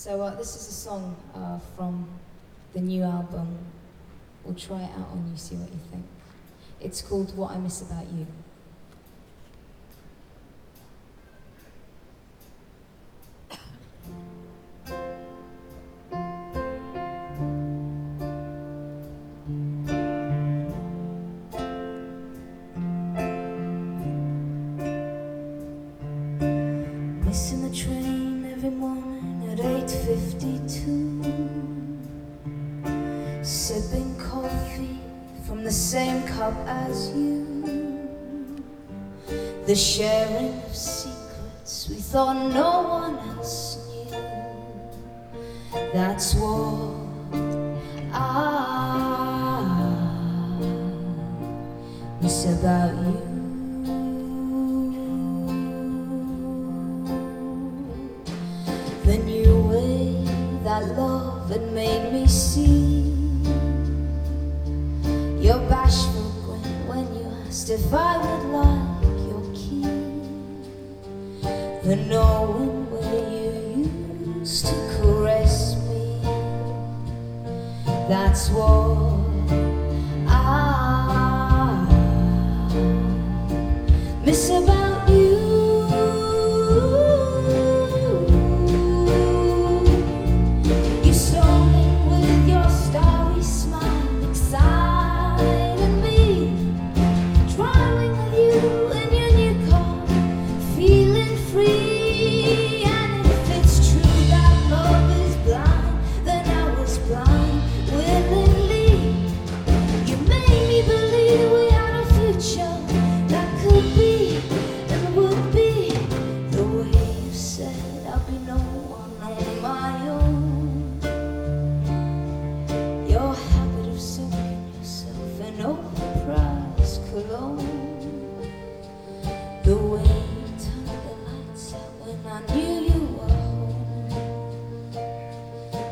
So uh, this is a song uh, from the new album. We'll try it out on you, see what you think. It's called What I Miss About You. 8.52 Sipping coffee from the same cup as you. The sharing of secrets we thought no one else knew. That's what I miss about you love had made me see Your bashful grin when you asked if I would like your key. The knowing way you used to caress me That's what I miss about You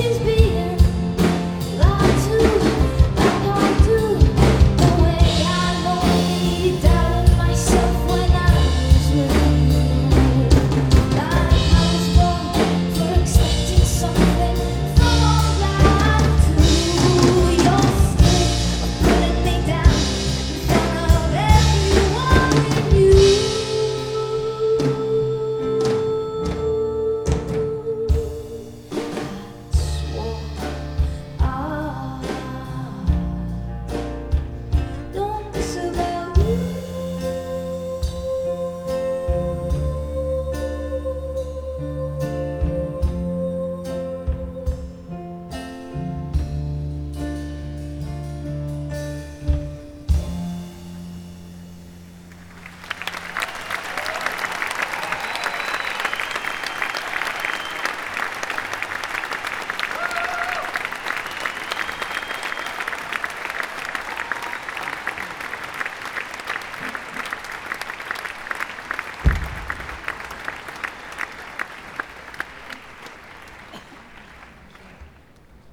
she's